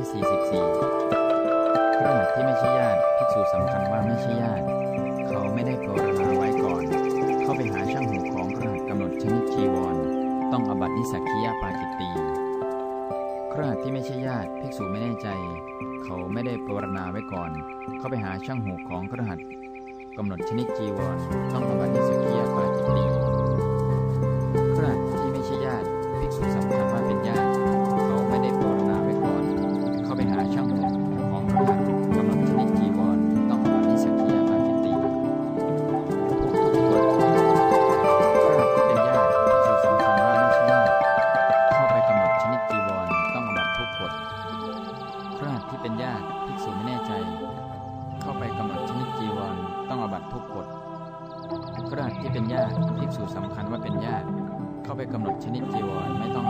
44เครือขัดที่ไม่ใช่ญาติภิกษุสำคัญว่าไม่ใช่ญาติ เขาไม่ได้ปรณาไว้ก่อน เข้าไปหาช่างหูของเครือขัดกำหนดชนิดจีวร ต้องอบัตินิสักคียาปาจิตตีเครือขัดที่ไม่ใช่ญาติภิกษุไม่แน่ใจ เขาไม่ได้ปรณาไว้ก่อน เข้าไปหาช่างหูของเครือขัดกำหนดชนิดจีวร ต้องอบัตินิสัก ที่เป็นญาติภิกษุไม่แน่ใจ เข้าไปกำหนดชนิดจีวรต้องอบัตทุกกฎกระดาษที่เป็นญาติภิกษุสำคัญว่าเป็นญาติ เข้าไปกำหนดชนิดจีวรไม่ต้อง